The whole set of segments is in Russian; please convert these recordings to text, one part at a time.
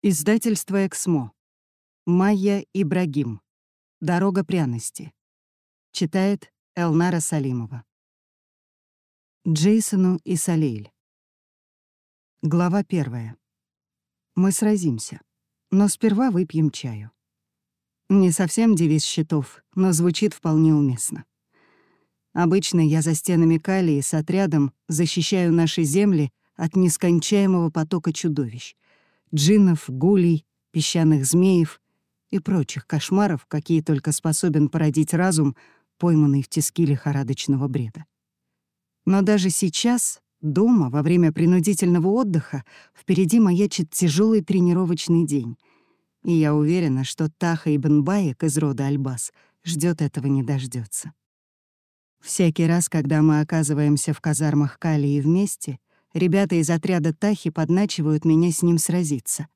Издательство «Эксмо». Майя Ибрагим. «Дорога пряности». Читает Элнара Салимова. Джейсону и Салейль. Глава первая. Мы сразимся, но сперва выпьем чаю. Не совсем девиз счетов, но звучит вполне уместно. Обычно я за стенами Калии с отрядом защищаю наши земли от нескончаемого потока чудовищ — джиннов, гулей, песчаных змеев и прочих кошмаров, какие только способен породить разум, пойманный в тиски лихорадочного бреда. Но даже сейчас, дома, во время принудительного отдыха, впереди маячит тяжелый тренировочный день. И я уверена, что Таха Ибн Баек из рода Альбас ждет этого не дождется. Всякий раз, когда мы оказываемся в казармах Калии вместе, Ребята из отряда Тахи подначивают меня с ним сразиться.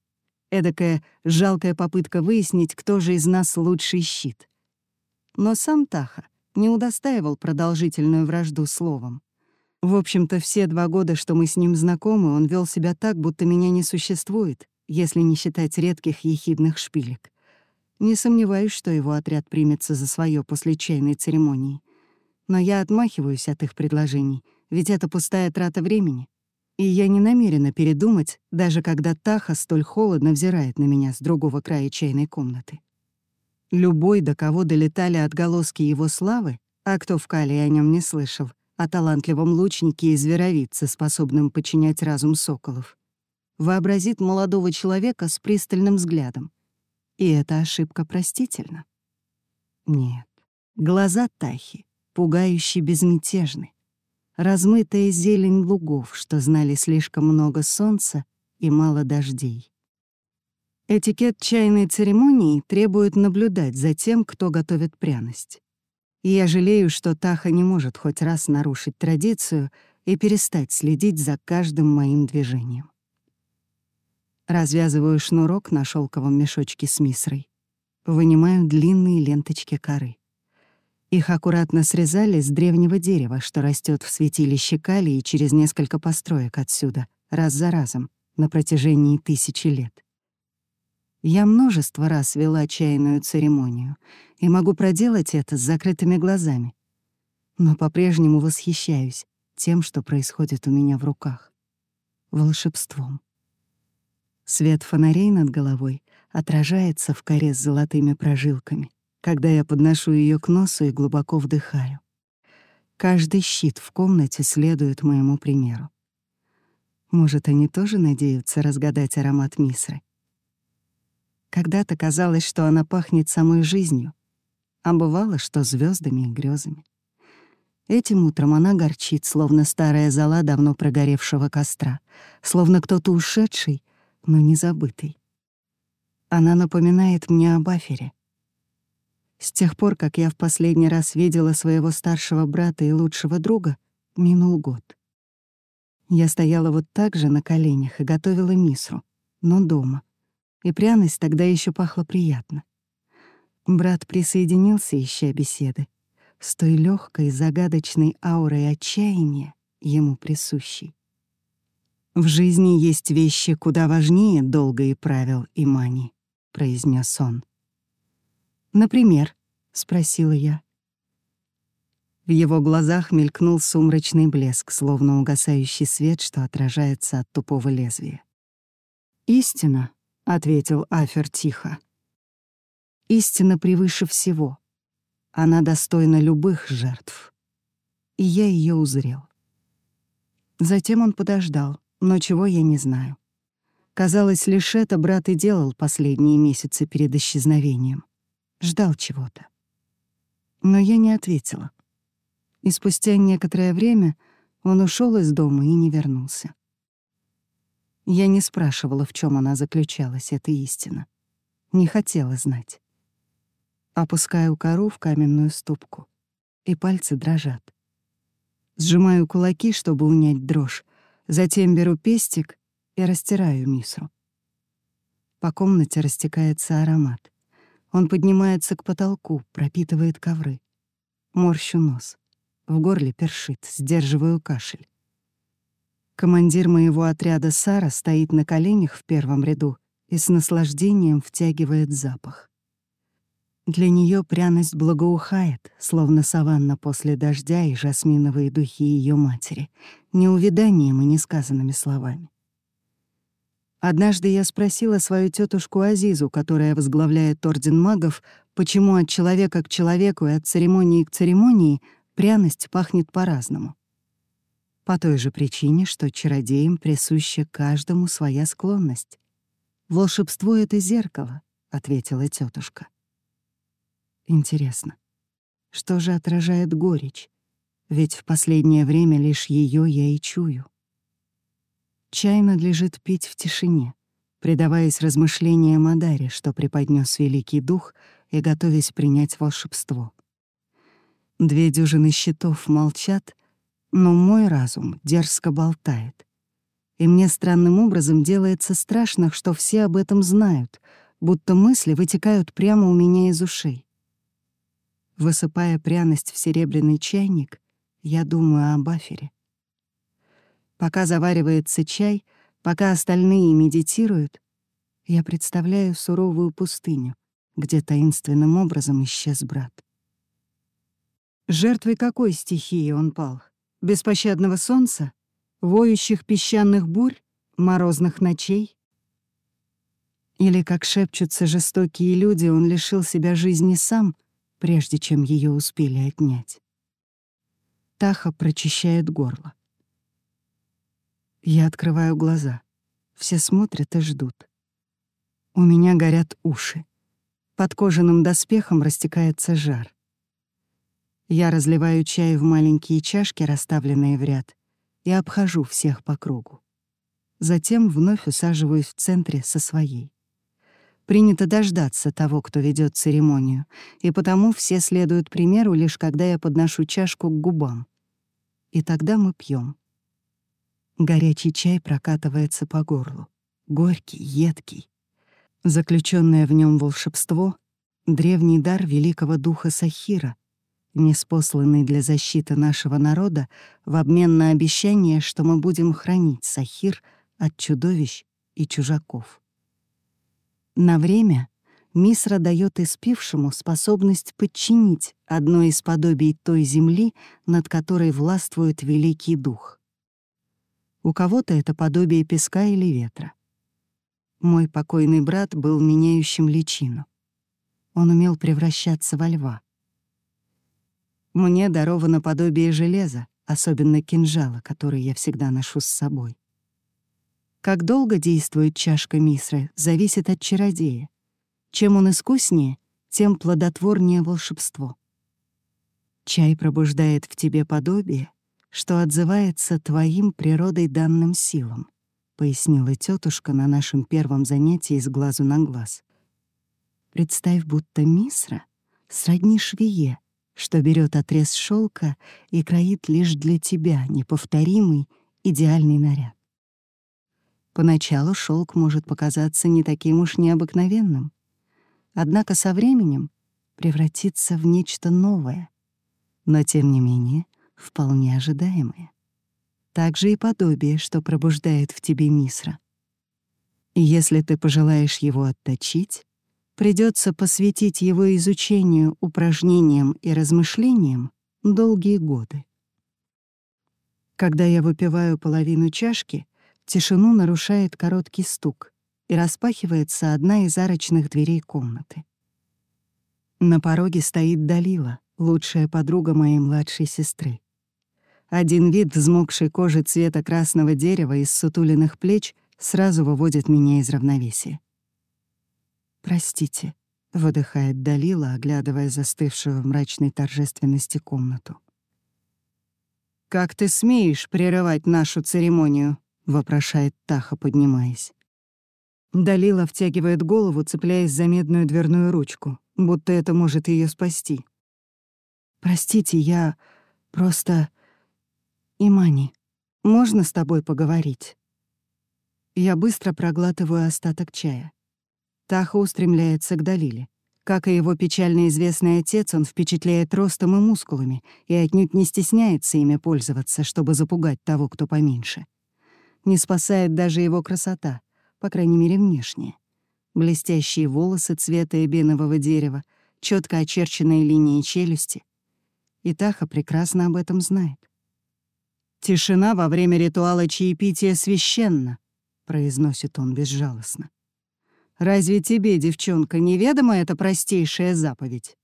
Эдакая жалкая попытка выяснить, кто же из нас лучший щит. Но сам Таха не удостаивал продолжительную вражду словом. В общем-то, все два года, что мы с ним знакомы, он вел себя так, будто меня не существует, если не считать редких ехидных шпилек. Не сомневаюсь, что его отряд примется за свое после чайной церемонии. Но я отмахиваюсь от их предложений, ведь это пустая трата времени. И я не намерена передумать, даже когда Таха столь холодно взирает на меня с другого края чайной комнаты. Любой, до кого долетали отголоски его славы, а кто в Кале о нем не слышал, о талантливом лучнике и зверовице, способном подчинять разум соколов, вообразит молодого человека с пристальным взглядом. И эта ошибка простительна. Нет, глаза Тахи пугающе безмятежны размытая зелень лугов, что знали слишком много солнца и мало дождей. Этикет чайной церемонии требует наблюдать за тем, кто готовит пряность. И я жалею, что Таха не может хоть раз нарушить традицию и перестать следить за каждым моим движением. Развязываю шнурок на шелковом мешочке с мисрой. Вынимаю длинные ленточки коры. Их аккуратно срезали с древнего дерева, что растет в святилище Калии через несколько построек отсюда, раз за разом, на протяжении тысячи лет. Я множество раз вела чайную церемонию и могу проделать это с закрытыми глазами, но по-прежнему восхищаюсь тем, что происходит у меня в руках. Волшебством. Свет фонарей над головой отражается в коре с золотыми прожилками — когда я подношу ее к носу и глубоко вдыхаю. Каждый щит в комнате следует моему примеру. Может, они тоже надеются разгадать аромат мисры? Когда-то казалось, что она пахнет самой жизнью, а бывало, что звездами и грезами. Этим утром она горчит, словно старая зола давно прогоревшего костра, словно кто-то ушедший, но не забытый. Она напоминает мне об Афере — с тех пор, как я в последний раз видела своего старшего брата и лучшего друга, минул год. Я стояла вот так же на коленях и готовила мисру, но дома. И пряность тогда еще пахла приятно. Брат присоединился, ища беседы, с той легкой загадочной аурой отчаяния, ему присущей. «В жизни есть вещи куда важнее долга и правил и мани», — произнес он. «Например?» — спросила я. В его глазах мелькнул сумрачный блеск, словно угасающий свет, что отражается от тупого лезвия. «Истина», — ответил Афер тихо. «Истина превыше всего. Она достойна любых жертв. И я ее узрел». Затем он подождал, но чего я не знаю. Казалось, лишь это брат и делал последние месяцы перед исчезновением ждал чего-то. Но я не ответила. И спустя некоторое время он ушел из дома и не вернулся. Я не спрашивала, в чем она заключалась, эта истина. Не хотела знать. Опускаю кору в каменную ступку, и пальцы дрожат. Сжимаю кулаки, чтобы унять дрожь, затем беру пестик и растираю мисру. По комнате растекается аромат. Он поднимается к потолку, пропитывает ковры. Морщу нос. В горле першит, сдерживаю кашель. Командир моего отряда Сара стоит на коленях в первом ряду и с наслаждением втягивает запах. Для нее пряность благоухает, словно саванна после дождя и жасминовые духи ее матери, не увиданием и несказанными словами. Однажды я спросила свою тетушку Азизу, которая возглавляет Орден магов, почему от человека к человеку и от церемонии к церемонии пряность пахнет по-разному. По той же причине, что чародеям присуща каждому своя склонность. «Волшебство — это зеркало», — ответила тетушка. Интересно, что же отражает горечь? Ведь в последнее время лишь ее я и чую. Чай надлежит пить в тишине, предаваясь размышлениям о даре, что преподнес Великий Дух, и готовясь принять волшебство. Две дюжины щитов молчат, но мой разум дерзко болтает. И мне странным образом делается страшно, что все об этом знают, будто мысли вытекают прямо у меня из ушей. Высыпая пряность в серебряный чайник, я думаю об Афере. Пока заваривается чай, пока остальные медитируют, я представляю суровую пустыню, где таинственным образом исчез брат. Жертвой какой стихии он пал? Беспощадного солнца? Воющих песчаных бурь? Морозных ночей? Или, как шепчутся жестокие люди, он лишил себя жизни сам, прежде чем ее успели отнять. Таха прочищает горло. Я открываю глаза. Все смотрят и ждут. У меня горят уши. Под кожаным доспехом растекается жар. Я разливаю чай в маленькие чашки, расставленные в ряд, и обхожу всех по кругу. Затем вновь усаживаюсь в центре со своей. Принято дождаться того, кто ведет церемонию, и потому все следуют примеру, лишь когда я подношу чашку к губам. И тогда мы пьем. Горячий чай прокатывается по горлу. Горький, едкий. Заключенное в нем волшебство — древний дар великого духа Сахира, неспосланный для защиты нашего народа в обмен на обещание, что мы будем хранить Сахир от чудовищ и чужаков. На время Мисра дает испившему способность подчинить одно из подобий той земли, над которой властвует Великий Дух. У кого-то это подобие песка или ветра. Мой покойный брат был меняющим личину. Он умел превращаться во льва. Мне даровано подобие железа, особенно кинжала, который я всегда ношу с собой. Как долго действует чашка Мисры, зависит от чародея. Чем он искуснее, тем плодотворнее волшебство. Чай пробуждает в тебе подобие, что отзывается твоим природой данным силам, пояснила тетушка на нашем первом занятии с глазу на глаз. Представь, будто Мисра сродни швее, что берет отрез шелка и кроит лишь для тебя неповторимый идеальный наряд. Поначалу шелк может показаться не таким уж необыкновенным, однако со временем превратится в нечто новое, но тем не менее вполне ожидаемое. Также и подобие, что пробуждает в тебе Мисра. И если ты пожелаешь его отточить, придется посвятить его изучению, упражнениям и размышлениям долгие годы. Когда я выпиваю половину чашки, Тишину нарушает короткий стук, и распахивается одна из арочных дверей комнаты. На пороге стоит Далила, лучшая подруга моей младшей сестры. Один вид взмокшей кожи цвета красного дерева из сутуленных плеч сразу выводит меня из равновесия. «Простите», — выдыхает Далила, оглядывая застывшую в мрачной торжественности комнату. «Как ты смеешь прерывать нашу церемонию?» — вопрошает Таха, поднимаясь. Далила втягивает голову, цепляясь за медную дверную ручку, будто это может ее спасти. «Простите, я просто... Имани, можно с тобой поговорить?» Я быстро проглатываю остаток чая. Таха устремляется к Далиле. Как и его печально известный отец, он впечатляет ростом и мускулами и отнюдь не стесняется ими пользоваться, чтобы запугать того, кто поменьше. Не спасает даже его красота, по крайней мере, внешне. блестящие волосы цвета эбенового дерева, четко очерченные линии челюсти. И Таха прекрасно об этом знает. «Тишина во время ритуала чаепития священна», — произносит он безжалостно. «Разве тебе, девчонка, неведома эта простейшая заповедь?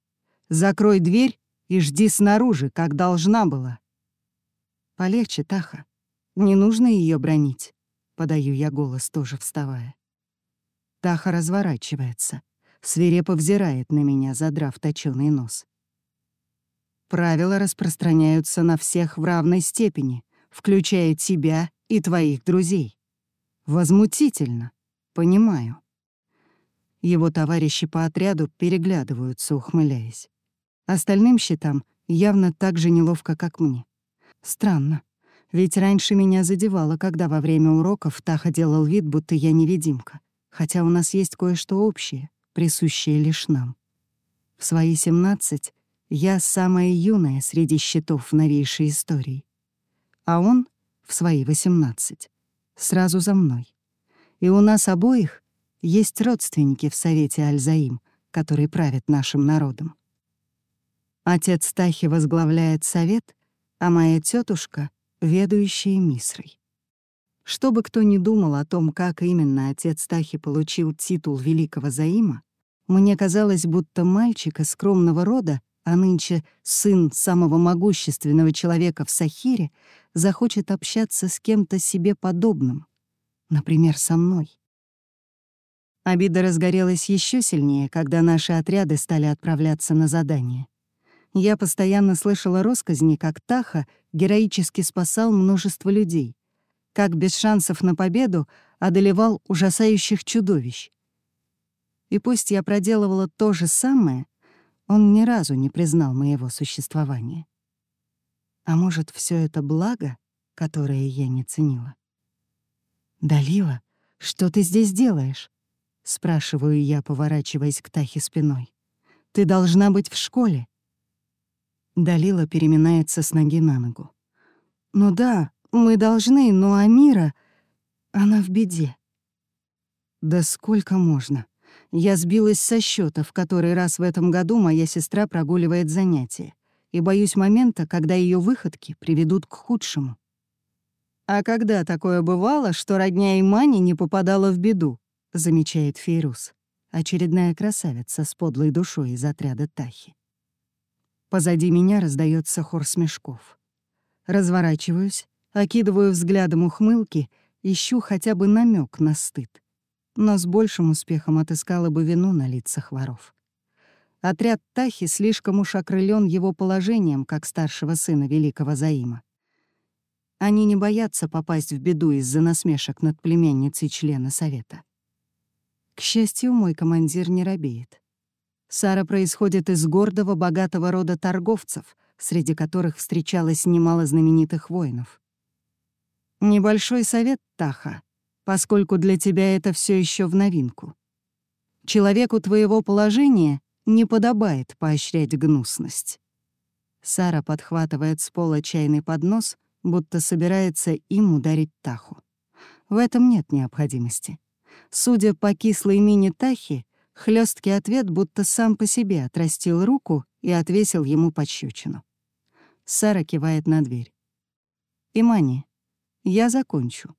Закрой дверь и жди снаружи, как должна была». «Полегче, Таха. Не нужно ее бронить», — подаю я голос, тоже вставая. Таха разворачивается, свирепо взирает на меня, задрав точёный нос. Правила распространяются на всех в равной степени, включая тебя и твоих друзей. Возмутительно. Понимаю. Его товарищи по отряду переглядываются, ухмыляясь. Остальным счетам явно так же неловко, как мне. Странно. Ведь раньше меня задевало, когда во время уроков Таха делал вид, будто я невидимка хотя у нас есть кое-что общее, присущее лишь нам. В свои 17 я самая юная среди счетов в новейшей истории, а он в свои 18 сразу за мной. И у нас обоих есть родственники в Совете Альзаим, которые правят нашим народом. Отец Тахи возглавляет совет, а моя тетушка — ведущая Мисрой. Что бы кто ни думал о том, как именно отец Тахи получил титул великого заима, мне казалось, будто мальчик из скромного рода, а нынче сын самого могущественного человека в Сахире, захочет общаться с кем-то себе подобным, например, со мной. Обида разгорелась еще сильнее, когда наши отряды стали отправляться на задание. Я постоянно слышала росказни, как Таха героически спасал множество людей, как без шансов на победу одолевал ужасающих чудовищ. И пусть я проделывала то же самое, он ни разу не признал моего существования. А может, все это благо, которое я не ценила? «Далила, что ты здесь делаешь?» — спрашиваю я, поворачиваясь к Тахе спиной. «Ты должна быть в школе». Далила переминается с ноги на ногу. «Ну да, мы должны, но Амира... Она в беде. Да сколько можно? Я сбилась со счета, в который раз в этом году моя сестра прогуливает занятия, и боюсь момента, когда ее выходки приведут к худшему. «А когда такое бывало, что родня Имани не попадала в беду?» — замечает Фейрус, очередная красавица с подлой душой из отряда Тахи. Позади меня раздается хор смешков. Разворачиваюсь Окидываю взглядом ухмылки, ищу хотя бы намек на стыд. Но с большим успехом отыскала бы вину на лицах воров. Отряд Тахи слишком уж окрылен его положением, как старшего сына великого Заима. Они не боятся попасть в беду из-за насмешек над племенницей члена Совета. К счастью, мой командир не робеет. Сара происходит из гордого, богатого рода торговцев, среди которых встречалось немало знаменитых воинов. Небольшой совет, Таха, поскольку для тебя это все еще в новинку. Человеку твоего положения не подобает поощрять гнусность. Сара подхватывает с пола чайный поднос, будто собирается им ударить Таху. В этом нет необходимости. Судя по кислой мине Тахи, хлесткий ответ будто сам по себе отрастил руку и отвесил ему пощечину. Сара кивает на дверь. «Имани, я закончу.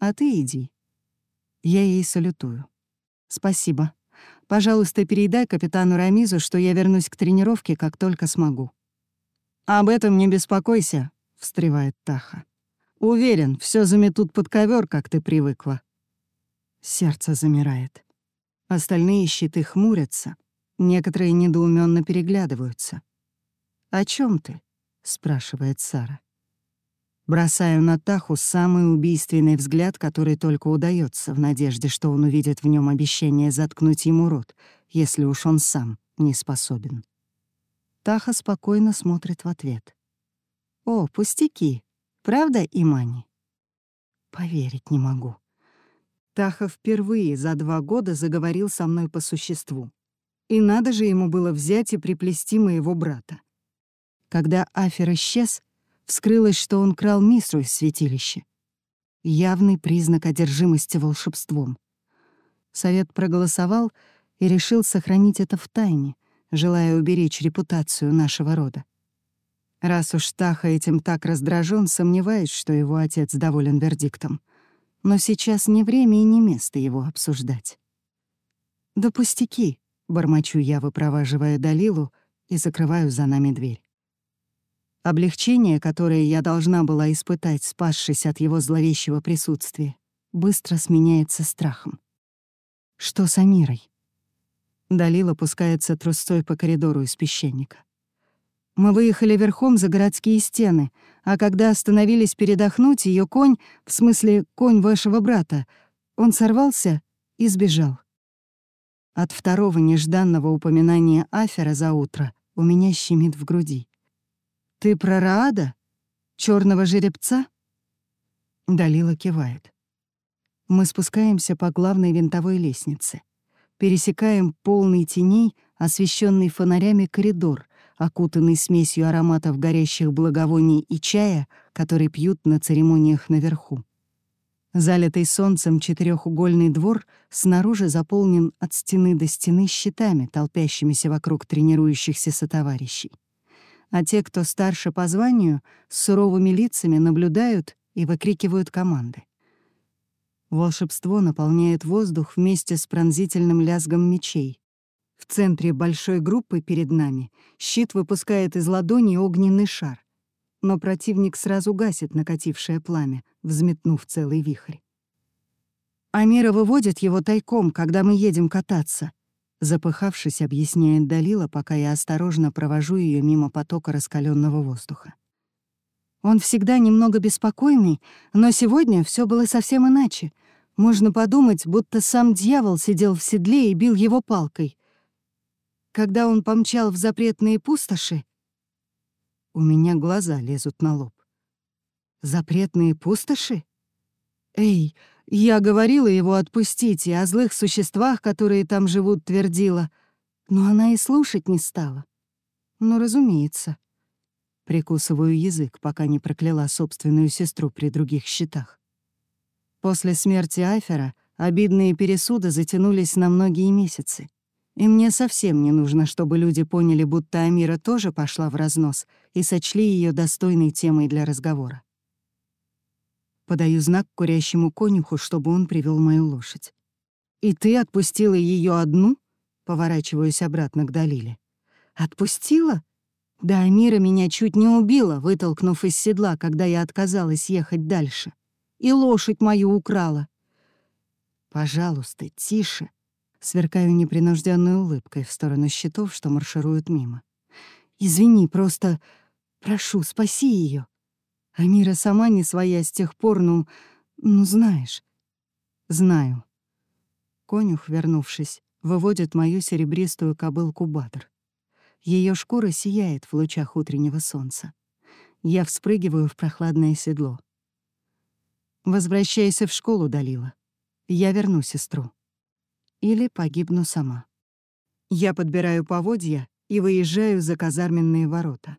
А ты иди. Я ей салютую. Спасибо. Пожалуйста, передай капитану Рамизу, что я вернусь к тренировке, как только смогу. Об этом не беспокойся, встревает Таха. Уверен, все заметут под ковер, как ты привыкла. Сердце замирает. Остальные щиты хмурятся, некоторые недоуменно переглядываются. «О чем ты?» — спрашивает Сара. Бросаю на Таху самый убийственный взгляд, который только удается, в надежде, что он увидит в нем обещание заткнуть ему рот, если уж он сам не способен. Таха спокойно смотрит в ответ. «О, пустяки! Правда, Имани?» Поверить не могу. Таха впервые за два года заговорил со мной по существу. И надо же ему было взять и приплести моего брата. Когда Афер исчез, вскрылось, что он крал мисру из святилища. Явный признак одержимости волшебством. Совет проголосовал и решил сохранить это в тайне, желая уберечь репутацию нашего рода. Раз уж Таха этим так раздражен, сомневаюсь, что его отец доволен вердиктом. Но сейчас не время и не место его обсуждать. «Да пустяки», — бормочу я, выпроваживая Далилу, и закрываю за нами дверь. Облегчение, которое я должна была испытать, спасшись от его зловещего присутствия, быстро сменяется страхом. Что с Амирой? Далила пускается трусцой по коридору из песчаника. Мы выехали верхом за городские стены, а когда остановились передохнуть, ее конь, в смысле конь вашего брата, он сорвался и сбежал. От второго нежданного упоминания Афера за утро у меня щемит в груди. «Ты про Раада? Черного жеребца?» Далила кивает. Мы спускаемся по главной винтовой лестнице. Пересекаем полный теней, освещенный фонарями коридор, окутанный смесью ароматов горящих благовоний и чая, который пьют на церемониях наверху. Залитый солнцем четырехугольный двор снаружи заполнен от стены до стены щитами, толпящимися вокруг тренирующихся сотоварищей а те, кто старше по званию, с суровыми лицами наблюдают и выкрикивают команды. Волшебство наполняет воздух вместе с пронзительным лязгом мечей. В центре большой группы перед нами щит выпускает из ладони огненный шар, но противник сразу гасит накатившее пламя, взметнув целый вихрь. Амира выводит его тайком, когда мы едем кататься, Запыхавшись, объясняет Далила, пока я осторожно провожу ее мимо потока раскаленного воздуха. Он всегда немного беспокойный, но сегодня все было совсем иначе. Можно подумать, будто сам дьявол сидел в седле и бил его палкой. Когда он помчал в запретные пустоши, у меня глаза лезут на лоб. Запретные пустоши? Эй, я говорила его отпустить и о злых существах, которые там живут, твердила. Но она и слушать не стала. Ну, разумеется. Прикусываю язык, пока не прокляла собственную сестру при других счетах. После смерти Афера обидные пересуды затянулись на многие месяцы. И мне совсем не нужно, чтобы люди поняли, будто Амира тоже пошла в разнос и сочли ее достойной темой для разговора. Подаю знак курящему конюху, чтобы он привел мою лошадь. «И ты отпустила ее одну?» Поворачиваюсь обратно к Далиле. «Отпустила?» Да, Амира меня чуть не убила, вытолкнув из седла, когда я отказалась ехать дальше. И лошадь мою украла. «Пожалуйста, тише», сверкаю непринужденной улыбкой в сторону щитов, что маршируют мимо. «Извини, просто прошу, спаси ее. Амира сама не своя с тех пор, ну... Ну, знаешь. Знаю. Конюх, вернувшись, выводит мою серебристую кобылку Бадр. Ее шкура сияет в лучах утреннего солнца. Я вспрыгиваю в прохладное седло. Возвращайся в школу, Далила. Я верну сестру. Или погибну сама. Я подбираю поводья и выезжаю за казарменные ворота.